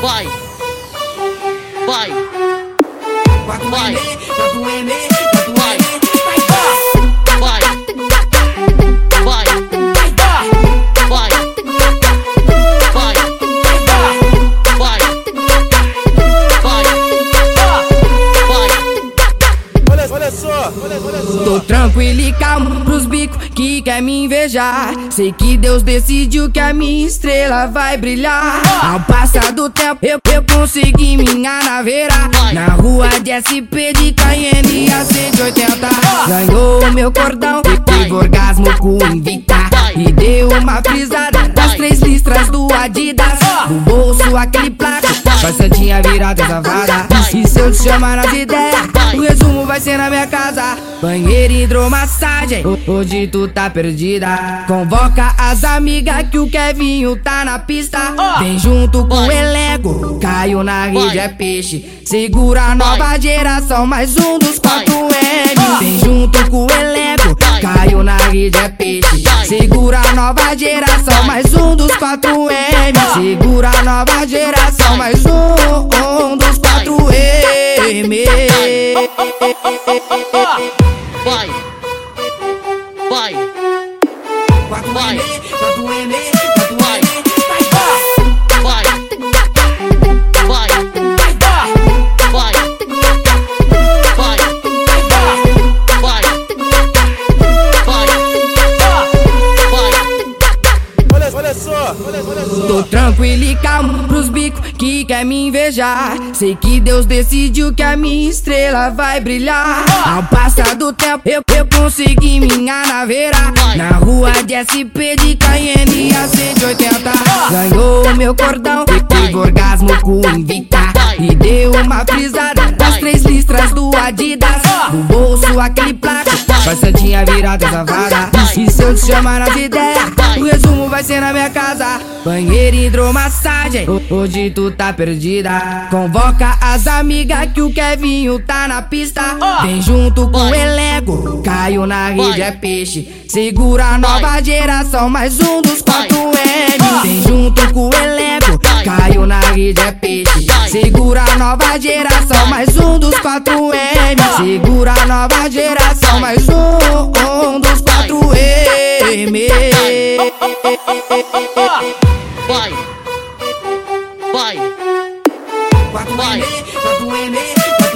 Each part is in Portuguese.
Vai. Vai. Vai. Tô tranquilo e calmo pros bicos que quer me invejar. Sei que Deus decidiu que a minha estrela vai brilhar. Ao passar do tempo, eu, eu consegui minha naveira. Na rua de SP de Cayenne a 180. Ganhou meu cordão, teve orgasmo com invicta. E deu uma frisada das três listras do Adidas. No bolso aquele placa, faz santinha virada safada. E se eu te chamar nas ideias, o resumo vai ser na minha casa. Banheiro e hidromassagem, ho- hoje tu tá perdida. Convoca as amigas que o Kevinho tá na pista. Vem junto com o elenco, caiu na rede é peixe. Segura a nova geração, mais um dos 4M. Vem junto com o elenco, caiu na rede é peixe. Segura a nova geração, mais um dos 4M. Segura a nova geração, mais um, um dos 4M. Vai. Vai. Vai. Tranquilo e calmo pros bicos que quer me invejar. Sei que Deus decidiu que a minha estrela vai brilhar. Ao passar do tempo, eu, eu consegui minha naveira. Na rua de SP de Cayenne a 180. Ganhou meu cordão, teve orgasmo com invicta. E deu uma frisada três listras do Adidas. No bolso aquele placa, faz santinha virada safada. E se eu te chamar nas ideias, o resumo vai ser na minha casa. Banheiro e hidromassagem, ho- hoje tu tá perdida. Convoca as amigas que o Kevinho tá na pista. Vem junto com o elenco, caiu na rede é peixe. Segura a nova geração, mais um dos 4M. Vem junto com o elenco, 4M. Segura a nova geração, mais um, um dos 4M. Vai. Vai. Vai.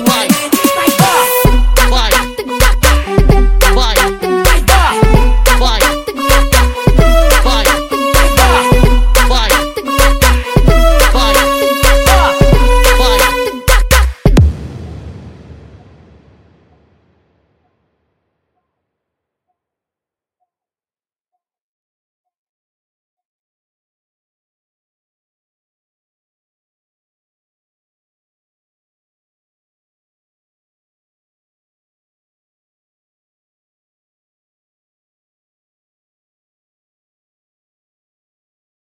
Vai.